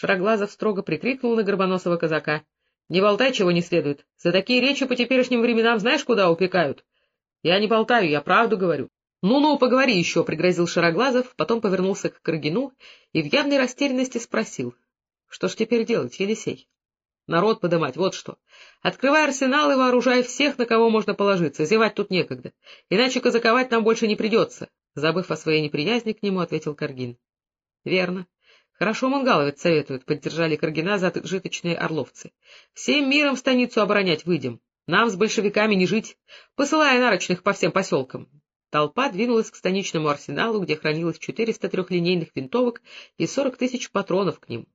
Шароглазов строго прикрикнул на горбоносого казака. — Не болтай, чего не следует. За такие речи по теперешним временам знаешь, куда упекают? — Я не болтаю, я правду говорю. «Ну — Ну-ну, поговори еще, — пригрозил Шароглазов, потом повернулся к Каргину и в явной растерянности спросил. — Что ж теперь делать, Елисей? — Народ подымать, вот что. Открывай арсенал и вооружай всех, на кого можно положиться, зевать тут некогда. Иначе казаковать нам больше не придется, — забыв о своей неприязни к нему, ответил Каргин. — Верно. — Хорошо мунгаловец советует, — поддержали Каргина зажиточные орловцы. — Всем миром станицу оборонять выйдем. Нам с большевиками не жить, посылая нарочных по всем поселкам. Толпа двинулась к станичному арсеналу, где хранилось 400 трехлинейных винтовок и 40 тысяч патронов к ним.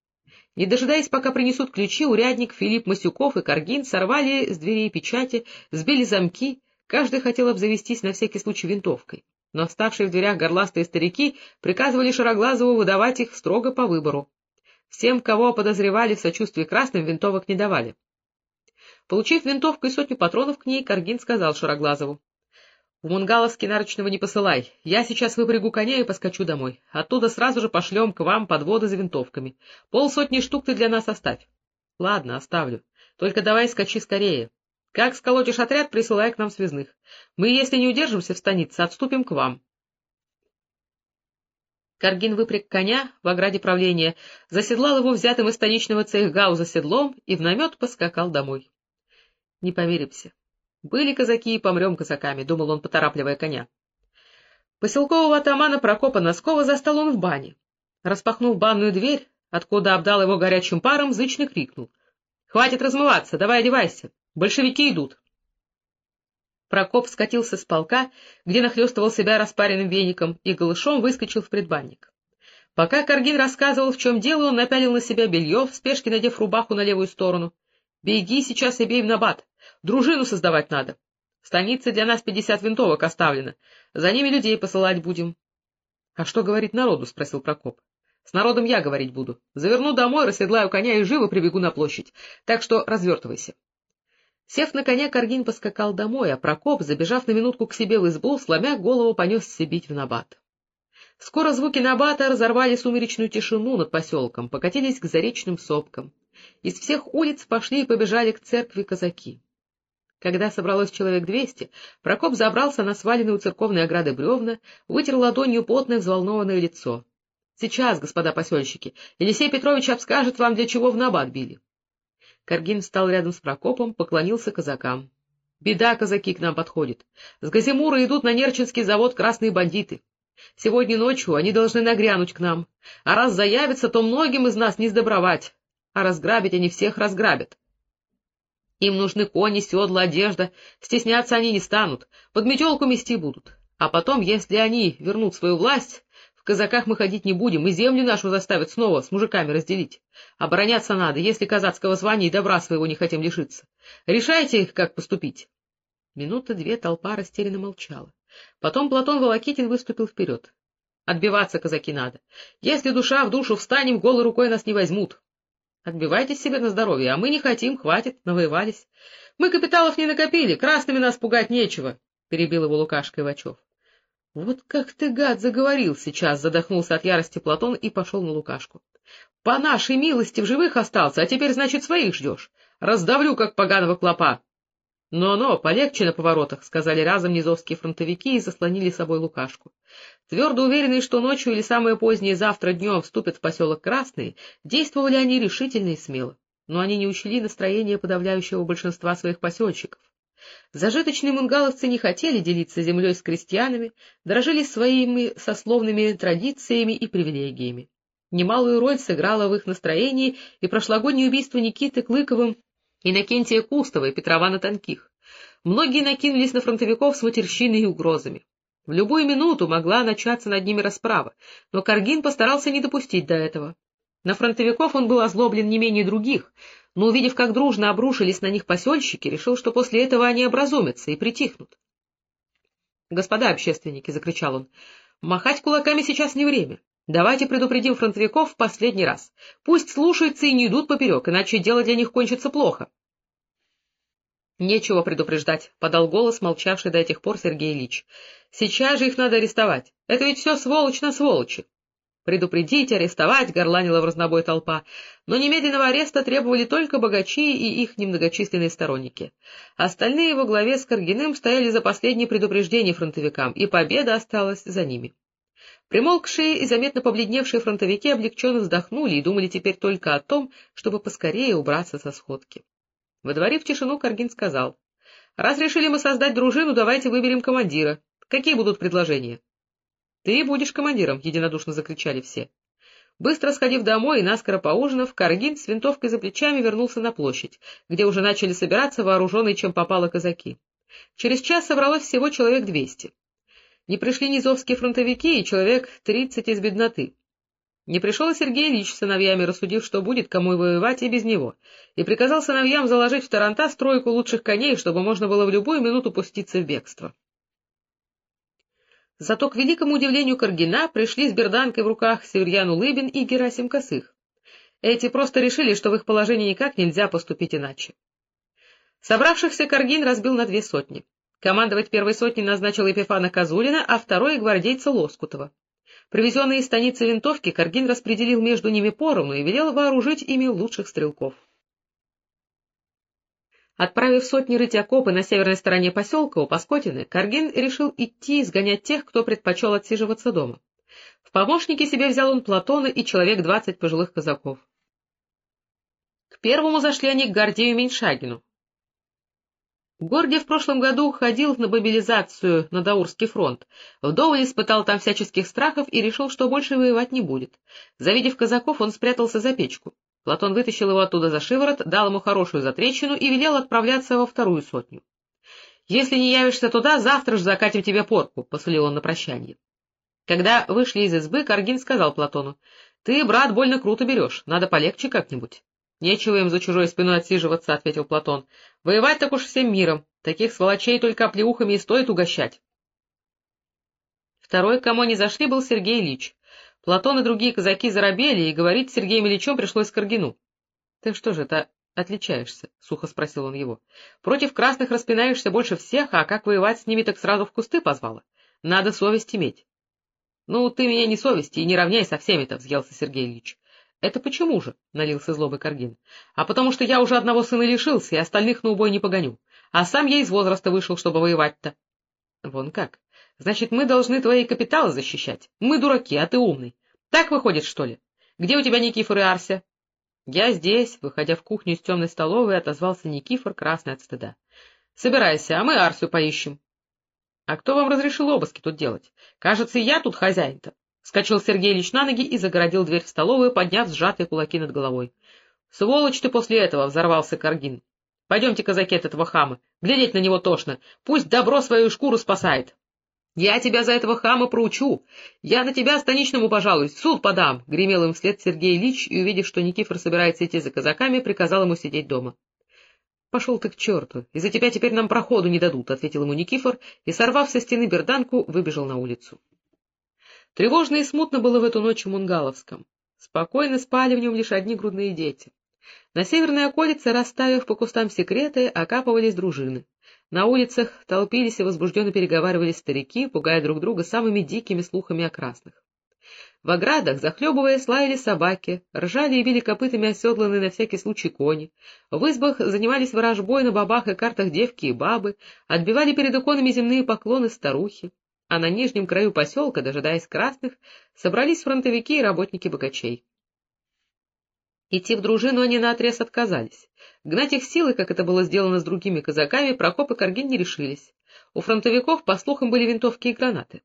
Не дожидаясь, пока принесут ключи, урядник Филипп Масюков и Каргин сорвали с дверей печати, сбили замки, каждый хотел обзавестись на всякий случай винтовкой но оставшие в дверях горластые старики приказывали Шароглазову выдавать их строго по выбору. Всем, кого подозревали в сочувствии красным, винтовок не давали. Получив винтовку и сотню патронов к ней, Каргин сказал Шароглазову. — В Мунгаловский нарочного не посылай. Я сейчас выпрягу коня и поскочу домой. Оттуда сразу же пошлем к вам подводы за винтовками. Полсотни штук ты для нас оставь. — Ладно, оставлю. Только давай скачи скорее. Как сколотишь отряд, присылай к нам связных. Мы, если не удержимся в станице, отступим к вам. Каргин выпряг коня в ограде правления, заседлал его взятым из станичного цехгауза седлом и в намет поскакал домой. Не помиримся. Были казаки и помрем казаками, — думал он, поторапливая коня. Поселкового атамана Прокопа Носкова застал он в бане. Распахнув банную дверь, откуда обдал его горячим паром, зычно крикнул. — Хватит размываться, давай одевайся. Большевики идут. Прокоп скатился с полка, где нахлестывал себя распаренным веником, и голышом выскочил в предбанник. Пока Каргин рассказывал, в чем дело, он напялил на себя белье, в спешке надев рубаху на левую сторону. — Беги сейчас и бей в набат. Дружину создавать надо. В станице для нас пятьдесят винтовок оставлено. За ними людей посылать будем. — А что говорить народу? — спросил Прокоп. — С народом я говорить буду. Заверну домой, расседлаю коня и живо прибегу на площадь. Так что развертывайся. Сев на коня, Каргин поскакал домой, а Прокоп, забежав на минутку к себе в избу, сломя голову, понесся бить в набат. Скоро звуки набата разорвали сумеречную тишину над поселком, покатились к заречным сопкам. Из всех улиц пошли и побежали к церкви казаки. Когда собралось человек двести, Прокоп забрался на сваленные у церковной ограды бревна, вытер ладонью потное взволнованное лицо. — Сейчас, господа посельщики, Елисей Петрович обскажет вам, для чего в набат били. Каргин встал рядом с Прокопом, поклонился казакам. — Беда, казаки, к нам подходит. С Газимура идут на Нерчинский завод красные бандиты. Сегодня ночью они должны нагрянуть к нам. А раз заявятся, то многим из нас не сдобровать. А разграбить они всех разграбят. Им нужны кони, седла, одежда. Стесняться они не станут. Под метелку мести будут. А потом, если они вернут свою власть, казаках мы ходить не будем, и землю нашу заставят снова с мужиками разделить. Обороняться надо, если казацкого звания и добра своего не хотим лишиться. Решайте, как поступить. Минуты две толпа растерянно молчала. Потом Платон Волокитин выступил вперед. Отбиваться, казаки, надо. Если душа в душу встанем, голой рукой нас не возьмут. Отбивайтесь себе на здоровье, а мы не хотим, хватит, навоевались. Мы капиталов не накопили, красными нас пугать нечего, — перебил его Лукашка Ивачев. — Вот как ты, гад, заговорил сейчас! — задохнулся от ярости Платон и пошел на Лукашку. — По нашей милости в живых остался, а теперь, значит, своих ждешь. Раздавлю, как поганого клопа. «Но-но, полегче на поворотах», — сказали разом низовские фронтовики и заслонили собой Лукашку. Твердо уверенные, что ночью или самое позднее завтра днем вступят в поселок Красный, действовали они решительно и смело. Но они не учли настроение подавляющего большинства своих посельщиков. Зажиточные мунгаловцы не хотели делиться землей с крестьянами, дорожили своими сословными традициями и привилегиями. Немалую роль сыграло в их настроении и прошлогоднее убийство Никиты Клыковым Иннокентия Кустова и Петрована Тонких. Многие накинулись на фронтовиков с матерщиной и угрозами. В любую минуту могла начаться над ними расправа, но Каргин постарался не допустить до этого. На фронтовиков он был озлоблен не менее других, но, увидев, как дружно обрушились на них посельщики, решил, что после этого они образумятся и притихнут. — Господа общественники, — закричал он, — махать кулаками сейчас не время. Давайте предупредим фронтовиков в последний раз. Пусть слушаются и не идут поперек, иначе дело для них кончится плохо. — Нечего предупреждать, — подал голос, молчавший до этих пор Сергей Ильич. — Сейчас же их надо арестовать. Это ведь все сволочь на сволочи. Предупредить, арестовать, — горланила в разнобой толпа. Но немедленного ареста требовали только богачи и их немногочисленные сторонники. Остальные во главе с Каргиным стояли за последнее предупреждение фронтовикам, и победа осталась за ними. Примолкшие и заметно побледневшие фронтовики облегченно вздохнули и думали теперь только о том, чтобы поскорее убраться со сходки. Водворив тишину, Каргин сказал, — Раз решили мы создать дружину, давайте выберем командира. Какие будут предложения? — Ты будешь командиром, — единодушно закричали все. Быстро сходив домой и наскоро поужинав, Каргин с винтовкой за плечами вернулся на площадь, где уже начали собираться вооруженные, чем попало казаки. Через час собралось всего человек двести. Не пришли низовские фронтовики и человек тридцать из бедноты. Не пришел и Сергей Ильич с сыновьями, рассудив, что будет кому воевать и без него, и приказал сыновьям заложить в Таранта стройку лучших коней, чтобы можно было в любую минуту пуститься в бегство. Зато, к великому удивлению Каргина, пришли с берданкой в руках Северьян Улыбин и Герасим Косых. Эти просто решили, что в их положении никак нельзя поступить иначе. Собравшихся Каргин разбил на две сотни. Командовать первой сотней назначил Епифана Козулина, а второй — гвардейца Лоскутова. Привезенные из станицы винтовки Каргин распределил между ними поровну и велел вооружить ими лучших стрелков. Отправив сотни рыть окопы на северной стороне поселка у Паскотины, Каргин решил идти изгонять тех, кто предпочел отсиживаться дома. В помощники себе взял он Платона и человек двадцать пожилых казаков. К первому зашли они к Гордею Меньшагину. Гордий в прошлом году ходил на мобилизацию на Даурский фронт, вдоволь испытал там всяческих страхов и решил, что больше воевать не будет. Завидев казаков, он спрятался за печку. Платон вытащил его оттуда за шиворот, дал ему хорошую затрещину и велел отправляться во вторую сотню. — Если не явишься туда, завтра же закатим тебе порку, — посулил он на прощание. Когда вышли из избы, Каргин сказал Платону, — Ты, брат, больно круто берешь, надо полегче как-нибудь. — Нечего им за чужой спиной отсиживаться, — ответил Платон. — Воевать так уж всем миром, таких сволочей только оплеухами и стоит угощать. Второй, к кому они зашли, был Сергей Ильич. Платон и другие казаки заробели, и говорить с Сергеем Ильичем пришлось Каргину. — Ты что же это отличаешься? — сухо спросил он его. — Против красных распинаешься больше всех, а как воевать с ними, так сразу в кусты позвала. Надо совесть иметь. — Ну, ты меня не совести и не равняй со всеми-то, — взъелся Сергей Ильич. — Это почему же? — налился злобой Каргин. — А потому что я уже одного сына лишился, и остальных на убой не погоню. А сам я из возраста вышел, чтобы воевать-то. — Вон как. Значит, мы должны твои капиталы защищать. Мы дураки, а ты умный. Так выходит, что ли? Где у тебя Никифор и Арся? Я здесь, выходя в кухню из темной столовой, отозвался Никифор, красный от стыда. Собирайся, а мы Арсию поищем. — А кто вам разрешил обыски тут делать? Кажется, я тут хозяин-то. Скачал Сергей Ильич на ноги и загородил дверь в столовую, подняв сжатые кулаки над головой. — Сволочь ты после этого! — взорвался Каргин. — Пойдемте, казаки, от этого хама. Глядеть на него тошно. Пусть добро свою шкуру спасает. — Я тебя за этого хама проучу. Я на тебя станичному пожалуюсь, суд подам, — гремел им вслед Сергей Ильич, и, увидев, что Никифор собирается идти за казаками, приказал ему сидеть дома. — Пошел ты к черту, из-за тебя теперь нам проходу не дадут, — ответил ему Никифор, и, сорвав со стены берданку, выбежал на улицу. Тревожно и смутно было в эту ночь в Мунгаловском. Спокойно спали в нем лишь одни грудные дети. На северной околице, расставив по кустам секреты, окапывались дружины. На улицах толпились и возбужденно переговаривались старики, пугая друг друга самыми дикими слухами о красных. В оградах, захлебываясь, лаяли собаки, ржали и били копытами оседланные на всякий случай кони. В избах занимались ворожбой на бабах и картах девки и бабы, отбивали перед иконами земные поклоны старухи. А на нижнем краю поселка, дожидаясь красных, собрались фронтовики и работники богачей. Идти в дружину они наотрез отказались. Гнать их силой, как это было сделано с другими казаками, Прокоп и Каргин не решились. У фронтовиков, по слухам, были винтовки и гранаты.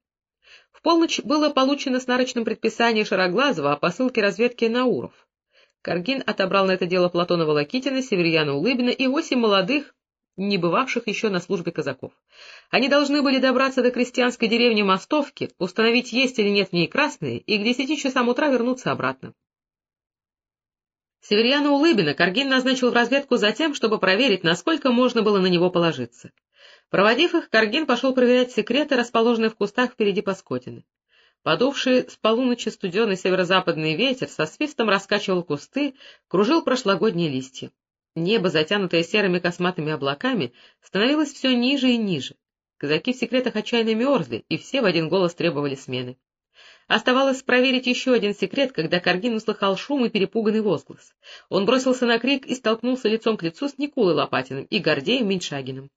В полночь было получено с нарочным предписание Шароглазова о посылке разведки Науров. Каргин отобрал на это дело Платона Волокитина, Северьяна Улыбина и восемь молодых, не бывавших еще на службе казаков. Они должны были добраться до крестьянской деревни Мостовки, установить, есть или нет в ней красные, и к десяти часам утра вернуться обратно. Северьяна Улыбина Каргин назначил в разведку за тем, чтобы проверить, насколько можно было на него положиться. Проводив их, Каргин пошел проверять секреты, расположенные в кустах впереди Паскотины. Подувший с полуночи студеный северо-западный ветер со свистом раскачивал кусты, кружил прошлогодние листья. Небо, затянутое серыми косматыми облаками, становилось все ниже и ниже. Казаки в секретах отчаянно мерзли, и все в один голос требовали смены. Оставалось проверить еще один секрет, когда Каргин услыхал шум и перепуганный возглас. Он бросился на крик и столкнулся лицом к лицу с Никулой Лопатиным и Гордеем Меньшагиным.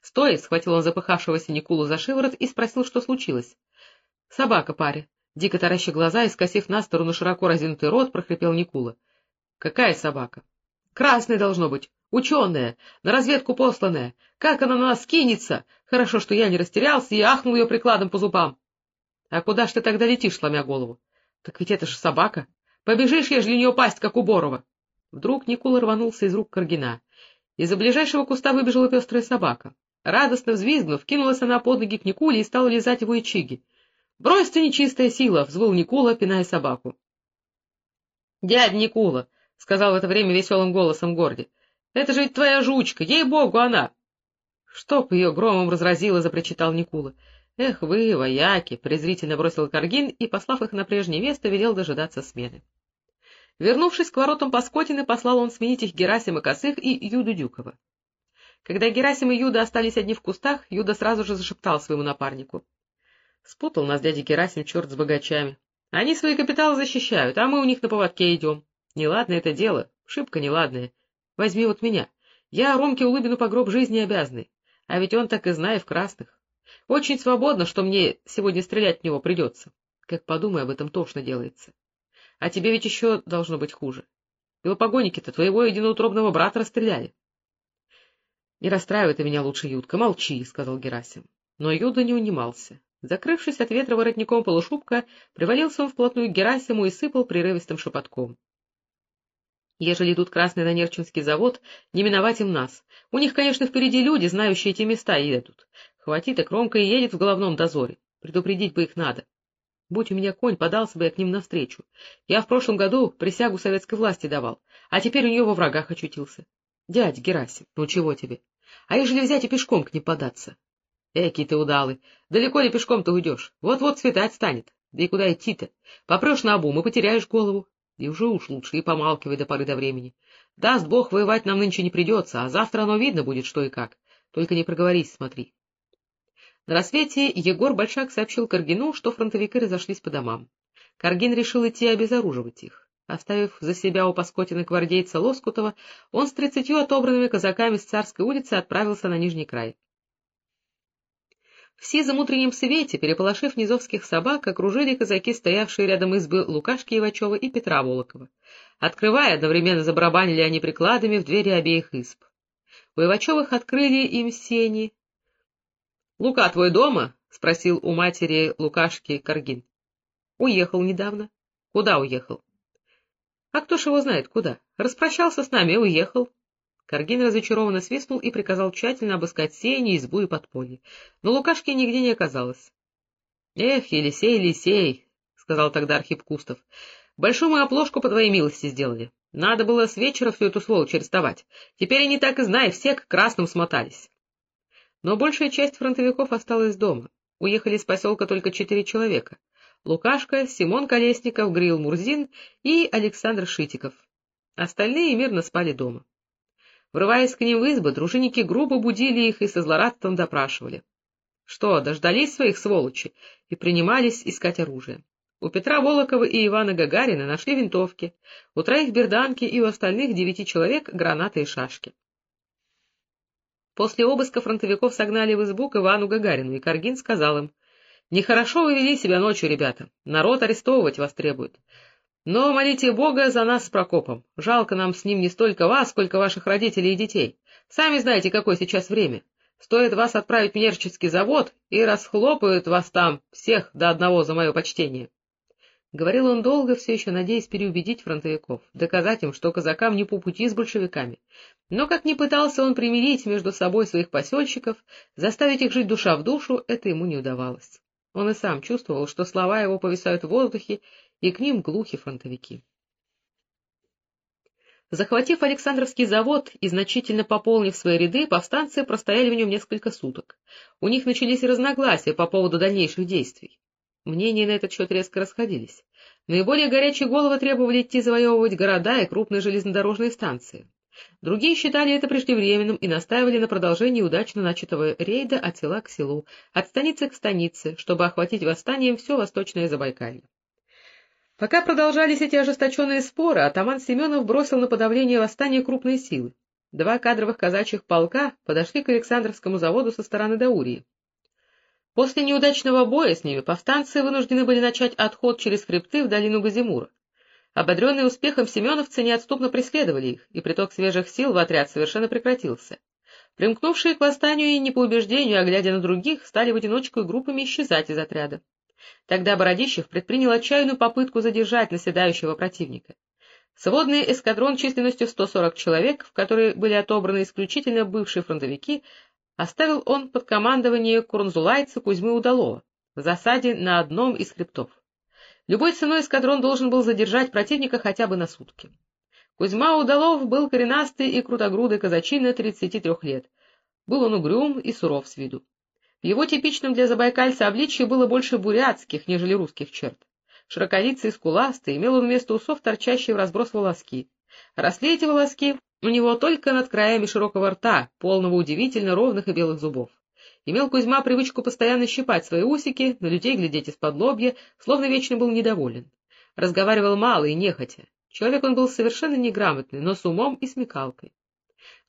Стоя, схватил он запыхавшегося Никулу за шиворот и спросил, что случилось. — Собака, паря. Дико тараща глаза и скосив на сторону широко разинутый рот, прохрипел Никула. — Какая собака? — Красная должно быть. Ученая, на разведку посланная. Как она на нас кинется? Хорошо, что я не растерялся и ахнул ее прикладом по зубам. — А куда ж ты тогда летишь, сломя голову? — Так ведь это же собака. Побежишь, ежели не упасть, как у Борова. Вдруг Никула рванулся из рук Каргина. Из-за ближайшего куста выбежала пестрая собака. Радостно взвизгнув, кинулась она под ноги к Никуле и стала лизать его ячиги. — Брось ты, нечистая сила! — взвыл Никула, пиная собаку. — Дядь Никула! — сказал в это время веселым голосом Горди. — Это же ведь твоя жучка! Ей-богу, она! — Чтоб ее громом разразило! — запричитал Никула. — Эх вы, вояки! — презрительно бросил Каргин и, послав их на прежнее место, велел дожидаться смены. Вернувшись к воротам Паскотины, послал он сменить их Герасима Косых и Юду Дюкова. Когда Герасим и Юда остались одни в кустах, Юда сразу же зашептал своему напарнику. — Спутал нас дядя Герасим черт с богачами. Они свои капиталы защищают, а мы у них на поводке идем. Неладное это дело, шибко неладное. Возьми вот меня. Я Ромке Улыбину по гроб жизни обязанный. А ведь он так и знает в красных. Очень свободно, что мне сегодня стрелять в него придется. Как подумай, об этом тошно делается. А тебе ведь еще должно быть хуже. Белопогонники-то твоего единоутробного брата расстреляли. — Не расстраивай ты меня лучше, Юдка, молчи, — сказал Герасим. Но Юда не унимался. Закрывшись от ветра воротником полушубка, привалился он вплотную к Герасиму и сыпал прерывистым шепотком. Ежели идут красный на Нерчинский завод, не миновать им нас. У них, конечно, впереди люди, знающие эти места, едут. Хватит, и Кромка и едет в головном дозоре. Предупредить бы их надо. Будь у меня конь, подался бы я к ним навстречу. Я в прошлом году присягу советской власти давал, а теперь у нее во врагах очутился. Дядь Герасим, ну чего тебе? А ежели взять и пешком к ним податься? Эки ты удалый, далеко ли пешком-то уйдешь? Вот-вот светать станет. Да и куда идти-то? Попрешь наобум и потеряешь голову. И уже уж лучше, и помалкивай до поры до времени. Даст Бог, воевать нам нынче не придется, а завтра оно видно будет, что и как. Только не проговорись, смотри. На рассвете Егор Большак сообщил Каргину, что фронтовики разошлись по домам. Каргин решил идти обезоруживать их. Оставив за себя у Паскотина гвардейца Лоскутова, он с тридцатью отобранными казаками с Царской улицы отправился на Нижний край. В сизом утреннем свете, переполошив низовских собак, окружили казаки, стоявшие рядом избы Лукашки Ивачева и Петра Волокова. Открывая, одновременно забарабанили они прикладами в двери обеих изб. У Ивачевых открыли им сени. — Лука твой дома? — спросил у матери Лукашки Каргин. — Уехал недавно. — Куда уехал? — А кто ж его знает, куда? Распрощался с нами и уехал. Каргин разочарованно свистнул и приказал тщательно обыскать сени, избу и подполье. Но Лукашки нигде не оказалось. — Эх, Елисей, Елисей, — сказал тогда Архип Кустов, — большую мы оплошку по твоей милости сделали. Надо было с вечера всю эту сволочь арестовать. Теперь они так и знай, все к красным смотались. Но большая часть фронтовиков осталась дома. Уехали из поселка только четыре человека. Лукашка, Симон Колесников, Грил Мурзин и Александр Шитиков. Остальные мирно спали дома. Врываясь к ним в избы, дружинники грубо будили их и со злорадством допрашивали. Что, дождались своих сволочи и принимались искать оружие. У Петра Волокова и Ивана Гагарина нашли винтовки, у троих берданки и у остальных девяти человек гранаты и шашки. После обыска фронтовиков согнали в избу к Ивану Гагарину, и Каргин сказал им, «Нехорошо вы вели себя ночью, ребята, народ арестовывать вас требует. Но молите Бога за нас с Прокопом. Жалко нам с ним не столько вас, сколько ваших родителей и детей. Сами знаете, какое сейчас время. Стоит вас отправить в Нерчинский завод, и расхлопают вас там всех до одного за мое почтение. Говорил он долго, все еще надеясь переубедить фронтовиков, доказать им, что казакам не по пути с большевиками. Но как ни пытался он примирить между собой своих посельщиков, заставить их жить душа в душу, это ему не удавалось. Он и сам чувствовал, что слова его повисают в воздухе, и к ним глухи фронтовики. Захватив Александровский завод и значительно пополнив свои ряды, повстанцы простояли в нем несколько суток. У них начались разногласия по поводу дальнейших действий. Мнения на этот счет резко расходились. Наиболее горячие головы требовали идти завоевывать города и крупные железнодорожные станции. Другие считали это преждевременным и настаивали на продолжении удачно начатого рейда от села к селу, от станицы к станице, чтобы охватить восстанием все восточное Забайкалье. Пока продолжались эти ожесточенные споры, атаман Семенов бросил на подавление восстания крупные силы. Два кадровых казачьих полка подошли к Александровскому заводу со стороны Даурии. После неудачного боя с ними повстанцы вынуждены были начать отход через хребты в долину Газимура. Ободренные успехом семеновцы неотступно преследовали их, и приток свежих сил в отряд совершенно прекратился. Примкнувшие к восстанию и не по убеждению, а глядя на других, стали в одиночку и группами исчезать из отряда. Тогда Бородищев предпринял отчаянную попытку задержать наседающего противника. Сводный эскадрон численностью 140 человек, в который были отобраны исключительно бывшие фронтовики, оставил он под командование курнзулайца Кузьмы Удалова в засаде на одном из хребтов. Любой ценой эскадрон должен был задержать противника хотя бы на сутки. Кузьма Удалов был коренастый и крутогрудый казачина 33 лет. Был он угрюм и суров с виду. В его типичном для забайкальца обличье было больше бурятских, нежели русских черт. Широколицый и скуластый, имел он вместо усов торчащие в разброс волоски. Росли эти волоски у него только над краями широкого рта, полного удивительно ровных и белых зубов. Имел Кузьма привычку постоянно щипать свои усики, на людей глядеть из-под лобья, словно вечно был недоволен. Разговаривал мало и нехотя. Человек он был совершенно неграмотный, но с умом и смекалкой.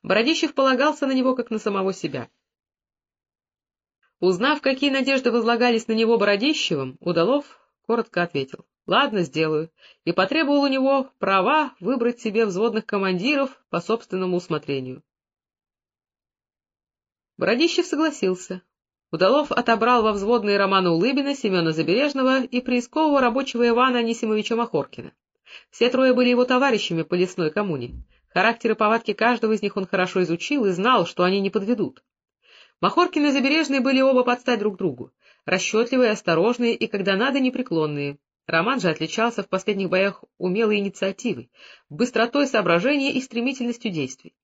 Бородищев полагался на него, как на самого себя. Узнав, какие надежды возлагались на него Бородищевым, Удалов коротко ответил «Ладно, сделаю», и потребовал у него права выбрать себе взводных командиров по собственному усмотрению. Бородищев согласился. Удалов отобрал во взводные Романа Улыбина, Семена Забережного и приискового рабочего Ивана Анисимовича Махоркина. Все трое были его товарищами по лесной коммуне. Характеры повадки каждого из них он хорошо изучил и знал, что они не подведут. Махоркин и Забережный были оба подстать друг другу, расчетливые, осторожные и, когда надо, непреклонные. Роман же отличался в последних боях умелой инициативой, быстротой соображения и стремительностью действий.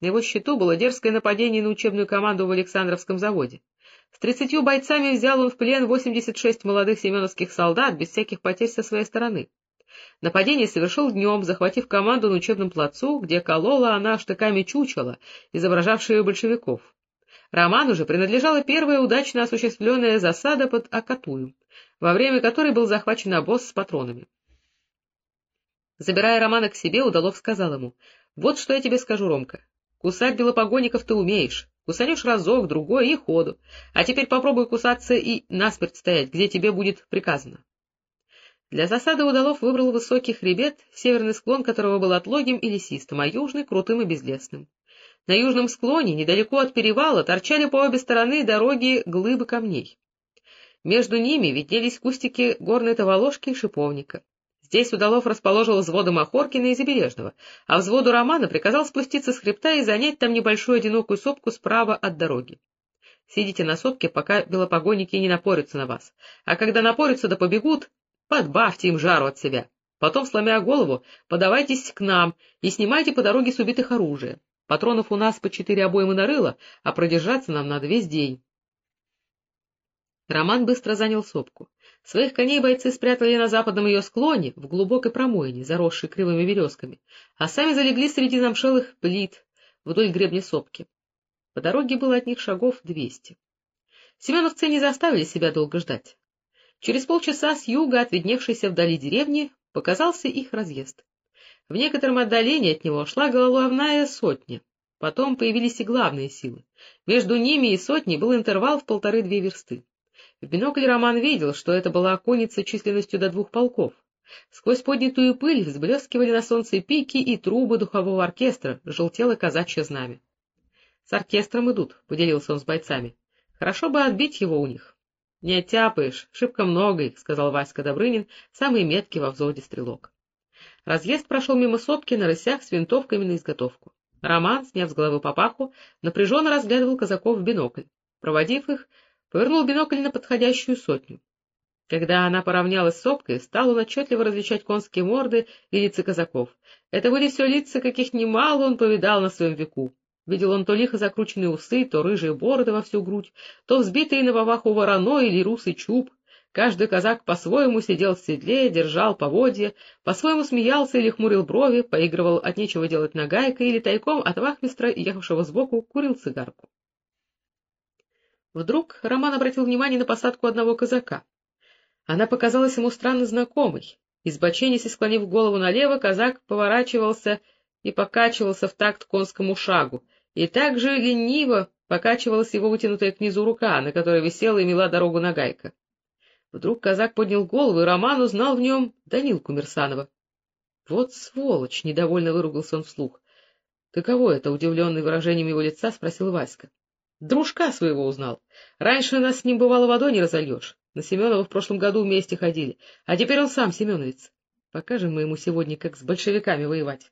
На его счету было дерзкое нападение на учебную команду в Александровском заводе. С тридцатью бойцами взял он в плен 86 молодых семеновских солдат без всяких потерь со своей стороны. Нападение совершил днем, захватив команду на учебном плацу, где колола она штыками чучела, изображавшие большевиков. Роману же принадлежала первая удачно осуществленная засада под Акатую, во время которой был захвачен обоз с патронами. Забирая Романа к себе, Удалов сказал ему, — Вот что я тебе скажу, Ромка. Кусать белопогонников ты умеешь. Кусанешь разок, другой и ходу. А теперь попробуй кусаться и насмерть стоять, где тебе будет приказано. Для засады удалов выбрал высокий хребет, северный склон которого был отлогим и лесистым, а южный — крутым и безлесным. На южном склоне, недалеко от перевала, торчали по обе стороны дороги глыбы камней. Между ними виднелись кустики горной таволожки и шиповника. Здесь Удалов расположил взводы Махоркина и Забережного, а взводу Романа приказал спуститься с хребта и занять там небольшую одинокую сопку справа от дороги. Сидите на сопке, пока белопогонники не напорются на вас, а когда напорются да побегут, подбавьте им жару от себя. Потом, сломя голову, подавайтесь к нам и снимайте по дороге с убитых оружие. Патронов у нас по четыре обоймы нарыло, а продержаться нам надо весь день. Роман быстро занял сопку. Своих коней бойцы спрятали на западном ее склоне, в глубокой промоине, заросшей кривыми березками, а сами залегли среди замшелых плит вдоль гребня сопки. По дороге было от них шагов двести. Семеновцы не заставили себя долго ждать. Через полчаса с юга, от видневшейся вдали деревни, показался их разъезд. В некотором отдалении от него шла головная сотня. Потом появились и главные силы. Между ними и сотней был интервал в полторы-две версты. В бинокль Роман видел, что это была конница численностью до двух полков. Сквозь поднятую пыль взблескивали на солнце пики и трубы духового оркестра, желтело казачье знамя. — С оркестром идут, — поделился он с бойцами. — Хорошо бы отбить его у них. — Не оттяпаешь, шибко много их, — сказал Васька Добрынин, самый меткий во взводе стрелок. Разъезд прошел мимо сопки на рысях с винтовками на изготовку. Роман, сняв с головы папаху, напряженно разглядывал казаков в бинокль. Проводив их, повернул бинокль на подходящую сотню. Когда она поравнялась с сопкой, стал он отчетливо различать конские морды и лица казаков. Это были все лица, каких немало он повидал на своем веку. Видел он то лихо закрученные усы, то рыжие бороды во всю грудь, то взбитые на баваху вороной или русый чуб. Каждый казак по-своему сидел в седле, держал поводья, по-своему смеялся или хмурил брови, поигрывал от нечего делать нагайкой или тайком от вахмистра, ехавшего сбоку, курил цигарку. Вдруг Роман обратил внимание на посадку одного казака. Она показалась ему странно знакомой. Избоченись и склонив голову налево, казак поворачивался и покачивался в такт конскому шагу, и также лениво покачивалась его вытянутая к низу рука, на которой висела и мела дорогу нагайка. Вдруг казак поднял голову, и Роман узнал в нем Данилку Мерсанова. — Вот сволочь! — недовольно выругался он вслух. — Каково это? — удивленный выражением его лица спросил Васька. — Дружка своего узнал. Раньше нас с ним бывало водой не разольешь. На Семенова в прошлом году вместе ходили, а теперь он сам семеновец. Покажем мы ему сегодня, как с большевиками воевать.